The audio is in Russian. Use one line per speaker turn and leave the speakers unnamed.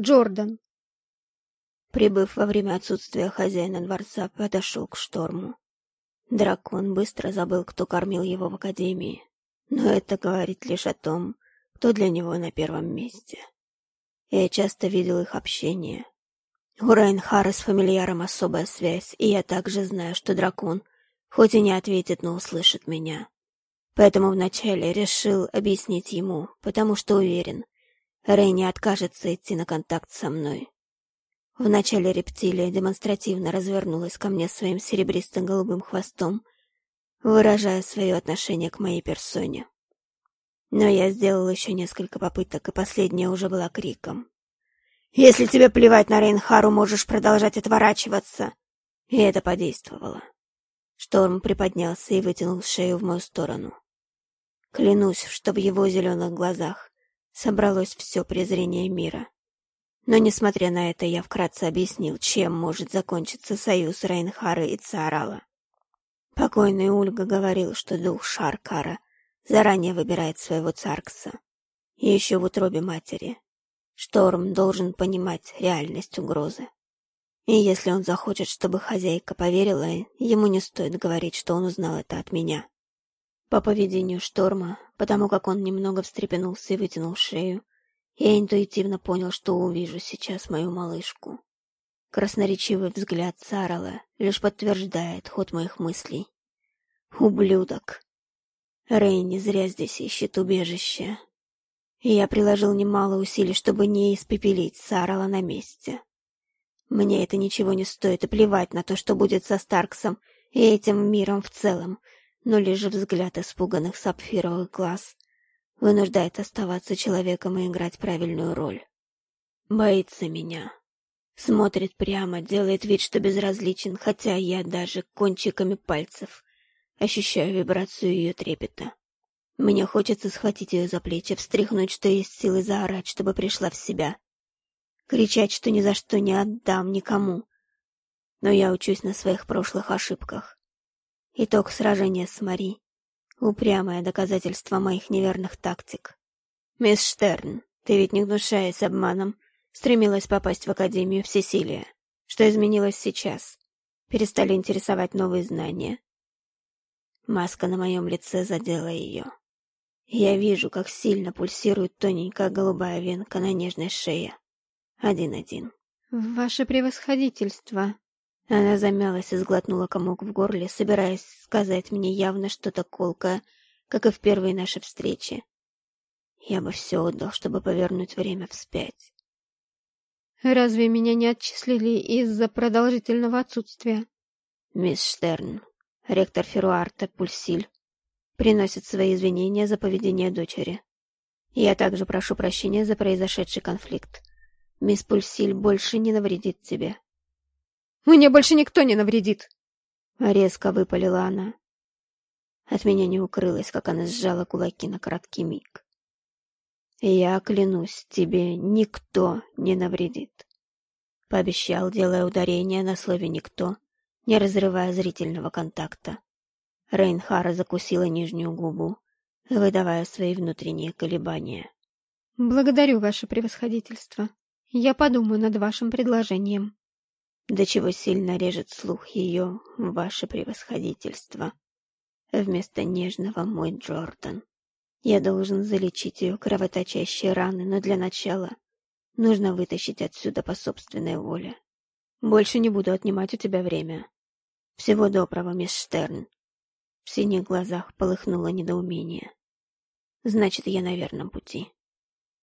Джордан.
Прибыв во время отсутствия хозяина дворца, подошел к шторму. Дракон быстро забыл, кто кормил его в академии. Но это говорит лишь о том, кто для него на первом месте. Я часто видел их общение. У Райнхара с фамильяром особая связь, и я также знаю, что дракон, хоть и не ответит, но услышит меня. Поэтому вначале решил объяснить ему, потому что уверен, Рэй не откажется идти на контакт со мной. Вначале рептилия демонстративно развернулась ко мне своим серебристо-голубым хвостом, выражая свое отношение к моей персоне. Но я сделал еще несколько попыток, и последняя уже была криком. «Если тебе плевать на Рейнхару, можешь продолжать отворачиваться!» И это подействовало. Шторм приподнялся и вытянул шею в мою сторону. Клянусь, что в его зеленых глазах собралось все презрение мира. Но, несмотря на это, я вкратце объяснил, чем может закончиться союз Рейнхара и Царала. Покойный Ульга говорил, что дух Шаркара заранее выбирает своего царкса. И еще в утробе матери. Шторм должен понимать реальность угрозы. И если он захочет, чтобы хозяйка поверила, ему не стоит говорить, что он узнал это от меня. По поведению Шторма, потому как он немного встрепенулся и вытянул шею, я интуитивно понял, что увижу сейчас мою малышку. Красноречивый взгляд Сарала лишь подтверждает ход моих мыслей. Ублюдок. Рэй не зря здесь ищет убежище. Я приложил немало усилий, чтобы не испепелить Сарала на месте. Мне это ничего не стоит, и плевать на то, что будет со Старксом и этим миром в целом, но лишь взгляд испуганных сапфировых глаз вынуждает оставаться человеком и играть правильную роль. Боится меня. Смотрит прямо, делает вид, что безразличен, хотя я даже кончиками пальцев ощущаю вибрацию ее трепета. Мне хочется схватить ее за плечи, встряхнуть, что есть силы заорать, чтобы пришла в себя. Кричать, что ни за что не отдам никому. Но я учусь на своих прошлых ошибках. Итог сражения с Мари Упрямое доказательство моих неверных тактик. Мисс Штерн, ты ведь не гнушаясь обманом, стремилась попасть в Академию Всесилия. Что изменилось сейчас? Перестали интересовать новые знания. Маска на моем лице задела ее. Я вижу, как сильно пульсирует тоненькая голубая венка на нежной шее. Один-один.
«Ваше превосходительство»,
она замялась и сглотнула комок в горле, собираясь сказать мне явно что-то колкое, как и в первой нашей встрече. Я бы все отдал, чтобы повернуть время вспять.
«Разве меня не отчислили из-за продолжительного отсутствия?»
«Мисс Штерн, ректор Феруарта Пульсиль, приносит свои извинения за поведение дочери. Я также прошу прощения за произошедший конфликт. Мисс Пульсиль больше не навредит тебе».
Мне больше никто не навредит!»
Резко выпалила она. От меня не укрылось, как она сжала кулаки на краткий миг. «Я клянусь, тебе никто не навредит», — пообещал, делая ударение на слове «никто», не разрывая зрительного контакта. Рейнхара закусила нижнюю губу, выдавая свои внутренние колебания.
«Благодарю, ваше превосходительство. Я подумаю над вашим предложением»
до чего сильно режет слух ее ваше превосходительство. Вместо нежного мой Джордан. Я должен залечить ее кровоточащие раны, но для начала нужно вытащить отсюда по собственной воле. Больше не буду отнимать у тебя время. Всего доброго, мисс Штерн. В синих глазах полыхнуло недоумение. Значит, я на верном пути.